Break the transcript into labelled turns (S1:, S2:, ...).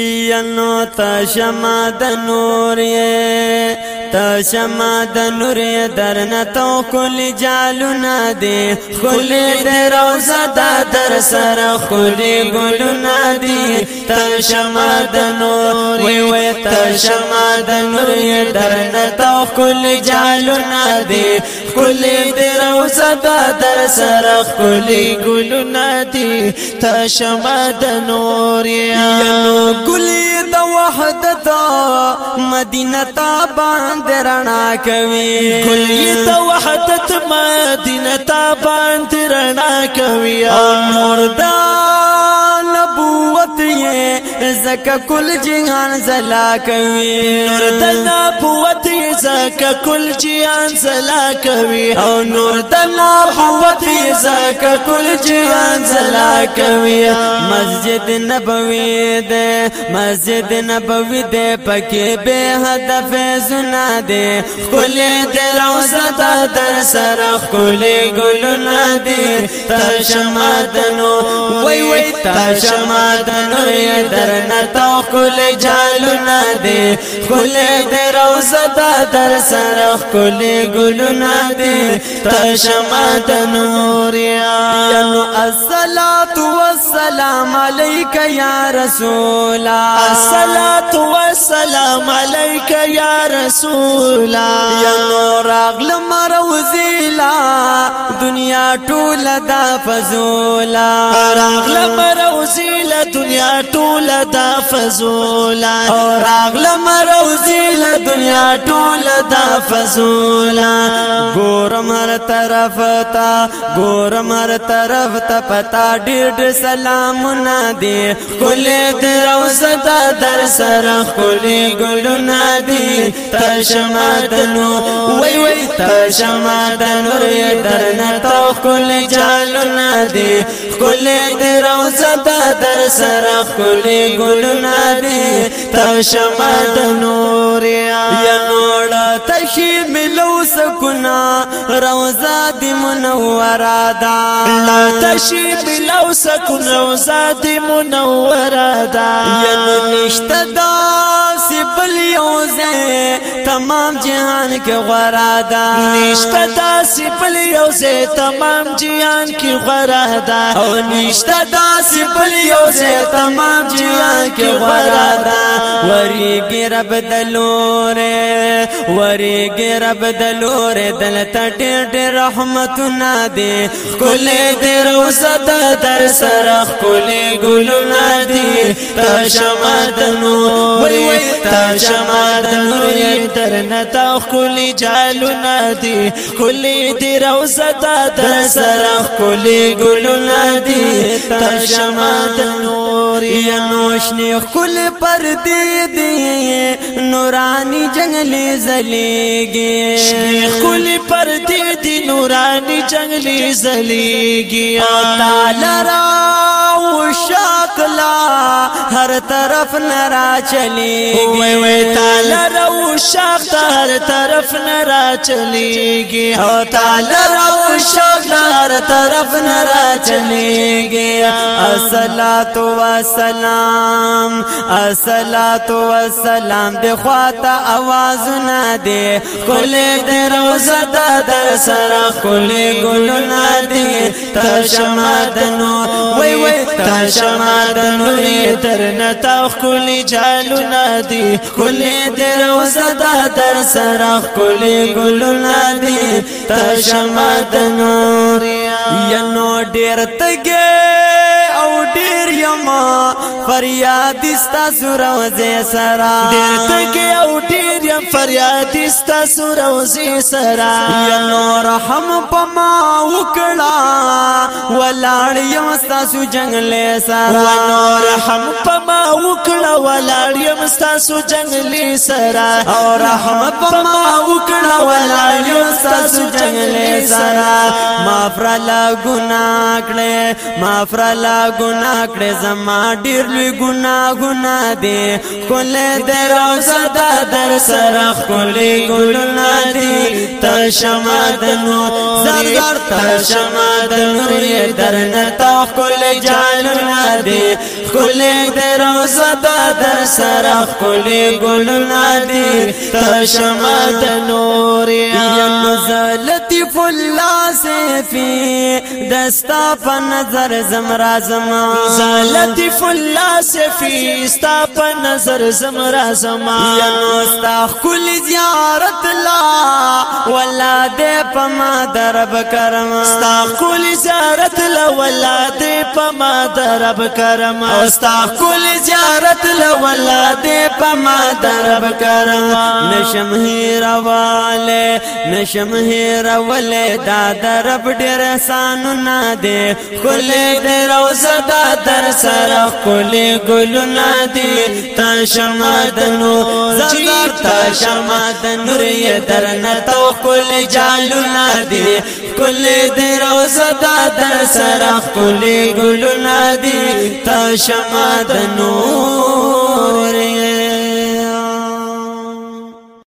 S1: ینو تا شما د نور یې تا شما د نور یې درن تو کل جالو نه دی خل دې روزه دا در سره خل ګلو نه دی تا شما د نور وی وی تا شما د نور یې درن تو کل جالو نه دی خل دې سبا در سرخ خلی گلو ندی تا شما د نوریا گلی د وحدت مدینه تا باند رڼا کوي گلی د وحدت مدینه تا باند رڼا کوي نور دا زکه کل جهان زلا کوي نور د نبوت زکه کل جهان زلا کوي او نور د نبوت زکه کل جهان زلا کوي مسجد نبوي د مسجد نبوي د پکې به هدف زنا دي کل د روزه ته در سره کل ګلونه دي تشمدنو وای وای تشمدنو در جنت او کل جالونه دي کل دې روزه دا در سره کل ګلونه دي تشمات نور یا نو الصلات والسلام عليك يا رسول الصلات والسلام عليك يا رسول یا نو راغل مروزيلا دنیا ټول دا فزولا راغل دنیا ټول دا فزولا او راغلم روزي له دنیا ټول دا فزولا ګور مر طرف تا ګور مر طرف ته پتا ډېر سلام نه دی کله دروزه تا در سره کله ګل نه دی تشمدنو وای وای تشمدنو در نه تو کله جالو نه دی کولې دې روزه در سره کولې ګلونه دې تا شمع د نوریا یا نوړه تشي ملو سکنا روزه دې منوره دا لا تشي ملو سکنا روزه دې منوره دا یا نشته دا سی بل یو زه تمام جهان کې غورا ده نشته دا سی بل یو زه تمام جهان کې غورا ده او نشته دا سی بل یو زه تمام جهان کې غورا ده وری ګرب دلوره وری ګرب دلوره دلته ډېر ډېر رحمتونه دي کله دې روزه در سره کله ګلونه دي تشمتنو وری تا شما د نور در نتا خلی جالو ندی کلی دی روزه تا در سر خلی ګلو ندی تا شما د نور نوشنی خل پر دی دی نورانی جنگلی زلیگی شنی خل پر دی دی نورانی جنگلی زلیگی او تعالی را شکلا ہر طرف نرا چلی گئے تالا رو شا ہر طرف نرا چلی او تالا رو شوق لار طرف نرا چلے گیا الصلاۃ والسلام الصلاۃ والسلام د خواته आवाज نه دی کول د روزه در سره کول ګل نه دی تشمدنو وای وای تشمدنو تر نه تا کول جالو نه دی کول د روزه در سره کول ګل نه دی تشمدنو ینو ډیر تګه او ډیر یما فریاد استا سروزه سرا ډیر تګه او ډیر یم فریاد استا سروزه سرا ینو رحم پما وکړه ولاړ یم تاسو جنگلې سره نو رحم پما وکړه ولاړ یم تاسو جنگلې سره او رحم پما وکړه ولاړ یم تاسو جنگلې سره مافرلا ګنا کړې مافرلا ګنا کړې زما ډیر لوی ګنا ګنا دې کولې درو زدا در سره کولې ګنا دې تشمدن زر زرزر ترشما دنوری درنتا کل جانونا دی کل درو ستا در سرخ کل گلونا دی ترشما دنوری یم زلتی فلا سیفی دستا پا نظر زمرا زمان زلتی فلا سیفی ستا پا نظر زمرا زمان یم ستا کل زیارت لا ولا دی پا ما درب کرم ستا کول زیارت لولاد پما درب کرم ستا کول زیارت لولاد پما درب کرم نشم هیرواله نشم هیروله دا درب ډیر سانو نه دی کول دې روزه دا در سره کول ګل نه دی تا شمدنو زړه تا شمدنو ری درنه تو کول جالو نه دی کل دی روزه دا در سرخ کل گلونا دی تا شما د نور